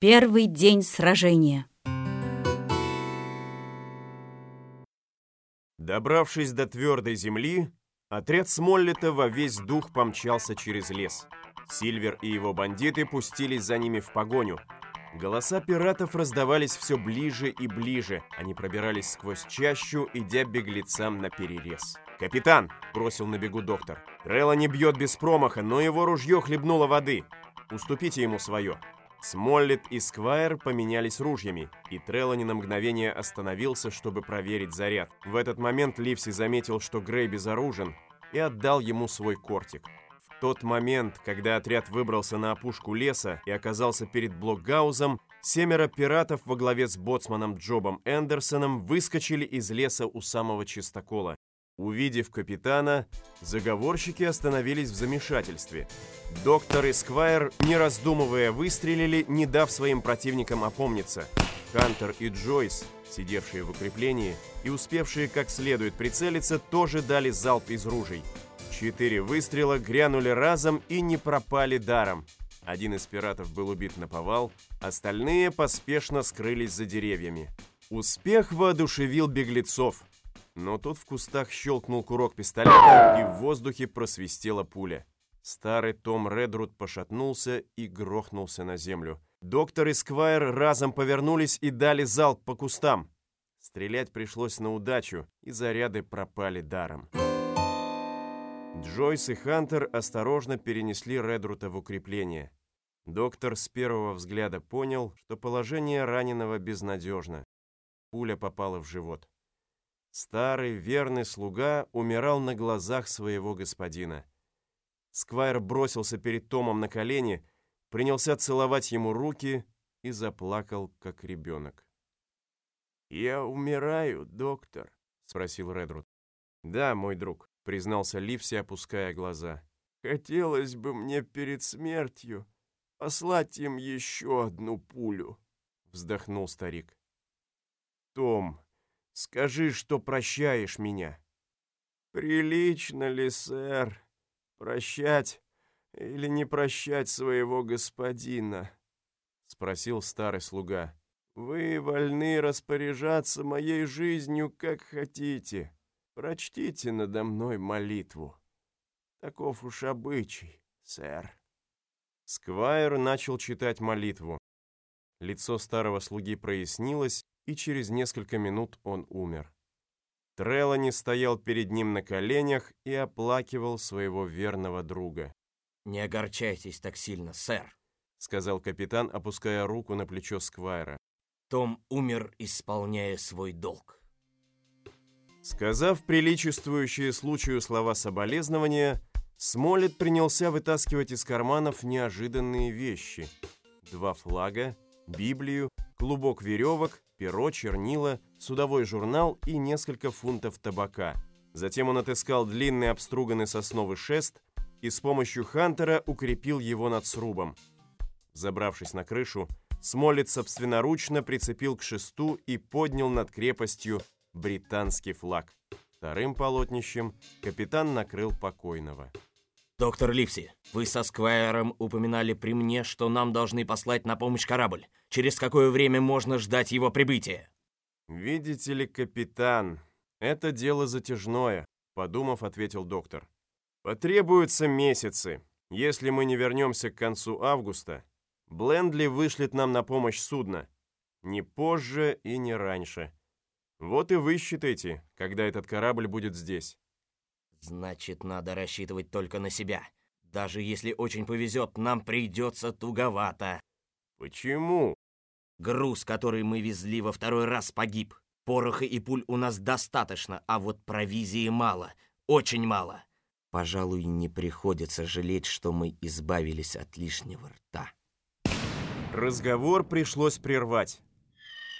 Первый день сражения. Добравшись до твердой земли, отряд Смоллета во весь дух помчался через лес. Сильвер и его бандиты пустились за ними в погоню. Голоса пиратов раздавались все ближе и ближе. Они пробирались сквозь чащу, идя беглецам на перерез. «Капитан!» – бросил на бегу доктор. «Трелла не бьет без промаха, но его ружье хлебнуло воды. Уступите ему свое». Смоллет и Сквайр поменялись ружьями, и Треллани на мгновение остановился, чтобы проверить заряд. В этот момент Ливси заметил, что Грей безоружен, и отдал ему свой кортик. В тот момент, когда отряд выбрался на опушку леса и оказался перед Блокгаузом, семеро пиратов во главе с боцманом Джобом Эндерсоном выскочили из леса у самого чистокола. Увидев капитана, заговорщики остановились в замешательстве. Доктор и Сквайр, не раздумывая, выстрелили, не дав своим противникам опомниться. Хантер и Джойс, сидевшие в укреплении и успевшие как следует прицелиться, тоже дали залп из ружей. Четыре выстрела грянули разом и не пропали даром. Один из пиратов был убит на повал, остальные поспешно скрылись за деревьями. Успех воодушевил беглецов. Но тут в кустах щелкнул курок пистолета, и в воздухе просвистела пуля. Старый Том Редруд пошатнулся и грохнулся на землю. Доктор и Сквайр разом повернулись и дали залп по кустам. Стрелять пришлось на удачу, и заряды пропали даром. Джойс и Хантер осторожно перенесли Редрута в укрепление. Доктор с первого взгляда понял, что положение раненого безнадежно. Пуля попала в живот. Старый верный слуга умирал на глазах своего господина. Сквайр бросился перед Томом на колени, принялся целовать ему руки и заплакал, как ребенок. «Я умираю, доктор?» — спросил Редруд. «Да, мой друг», — признался Ливси, опуская глаза. «Хотелось бы мне перед смертью послать им еще одну пулю», — вздохнул старик. «Том, Скажи, что прощаешь меня». «Прилично ли, сэр, прощать или не прощать своего господина?» — спросил старый слуга. «Вы вольны распоряжаться моей жизнью, как хотите. Прочтите надо мной молитву. Таков уж обычай, сэр». Сквайр начал читать молитву. Лицо старого слуги прояснилось, и через несколько минут он умер. Трелани стоял перед ним на коленях и оплакивал своего верного друга. «Не огорчайтесь так сильно, сэр», — сказал капитан, опуская руку на плечо Сквайра. «Том умер, исполняя свой долг». Сказав приличествующие случаю слова соболезнования, Смолет принялся вытаскивать из карманов неожиданные вещи. Два флага, Библию, клубок веревок перо, чернила, судовой журнал и несколько фунтов табака. Затем он отыскал длинный обструганный сосновый шест и с помощью Хантера укрепил его над срубом. Забравшись на крышу, Смолет собственноручно прицепил к шесту и поднял над крепостью британский флаг. Вторым полотнищем капитан накрыл покойного. «Доктор Ливси, вы со Сквайром упоминали при мне, что нам должны послать на помощь корабль. Через какое время можно ждать его прибытия?» «Видите ли, капитан, это дело затяжное», — подумав, ответил доктор. «Потребуются месяцы. Если мы не вернемся к концу августа, Блендли вышлет нам на помощь судно. Не позже и не раньше. Вот и вы считайте, когда этот корабль будет здесь». Значит, надо рассчитывать только на себя. Даже если очень повезет, нам придется туговато. Почему? Груз, который мы везли во второй раз, погиб. Пороха и пуль у нас достаточно, а вот провизии мало. Очень мало. Пожалуй, не приходится жалеть, что мы избавились от лишнего рта. Разговор пришлось прервать.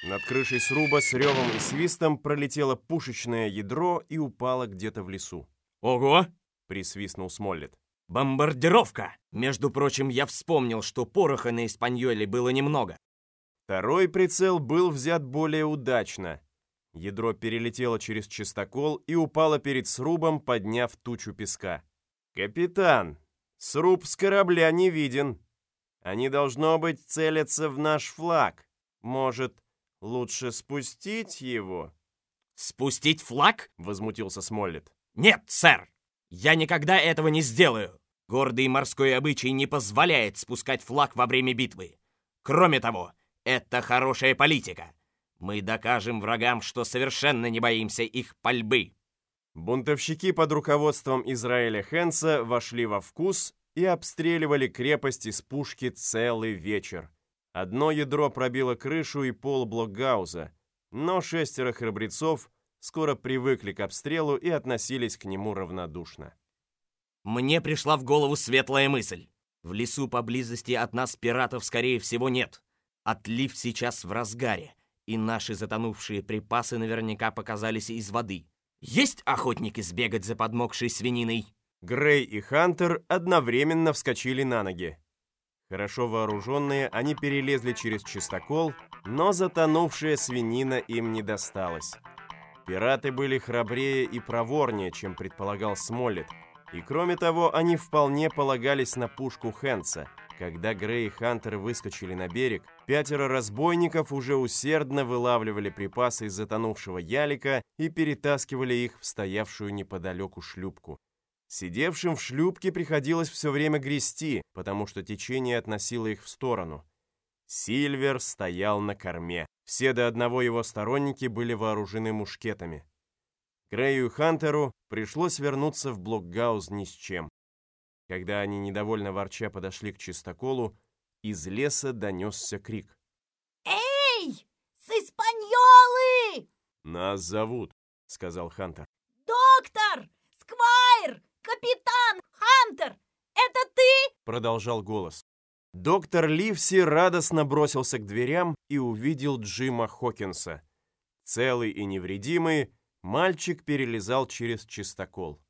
Над крышей сруба с ревом и свистом пролетело пушечное ядро и упало где-то в лесу. «Ого!» — присвистнул Смоллет. «Бомбардировка! Между прочим, я вспомнил, что пороха на Испаньоле было немного». Второй прицел был взят более удачно. Ядро перелетело через чистокол и упало перед срубом, подняв тучу песка. «Капитан, сруб с корабля не виден. Они, должно быть, целятся в наш флаг. Может, лучше спустить его?» «Спустить флаг?» — возмутился Смоллет. «Нет, сэр! Я никогда этого не сделаю! Гордый морской обычай не позволяет спускать флаг во время битвы. Кроме того, это хорошая политика. Мы докажем врагам, что совершенно не боимся их пальбы». Бунтовщики под руководством Израиля Хенса вошли во вкус и обстреливали крепость из пушки целый вечер. Одно ядро пробило крышу и пол блокгауза, но шестеро храбрецов скоро привыкли к обстрелу и относились к нему равнодушно. Мне пришла в голову светлая мысль. В лесу поблизости от нас пиратов, скорее всего, нет. Отлив сейчас в разгаре, и наши затонувшие припасы наверняка показались из воды. Есть охотники сбегать за подмокшей свининой? Грей и Хантер одновременно вскочили на ноги. Хорошо вооруженные, они перелезли через чистокол, но затонувшая свинина им не досталась. Пираты были храбрее и проворнее, чем предполагал Смоллет, и кроме того, они вполне полагались на пушку Хэнса. Когда Грей и Хантер выскочили на берег, пятеро разбойников уже усердно вылавливали припасы из затонувшего ялика и перетаскивали их в стоявшую неподалеку шлюпку. Сидевшим в шлюпке приходилось все время грести, потому что течение относило их в сторону. Сильвер стоял на корме. Все до одного его сторонники были вооружены мушкетами. Грею и Хантеру пришлось вернуться в Блокгауз ни с чем. Когда они недовольно ворча подошли к чистоколу, из леса донесся крик. «Эй, с Испаньолы!» «Нас зовут», — сказал Хантер. «Доктор! Сквайр! Капитан! Хантер! Это ты?» — продолжал голос. Доктор Ливси радостно бросился к дверям и увидел Джима Хокинса. Целый и невредимый, мальчик перелезал через чистокол.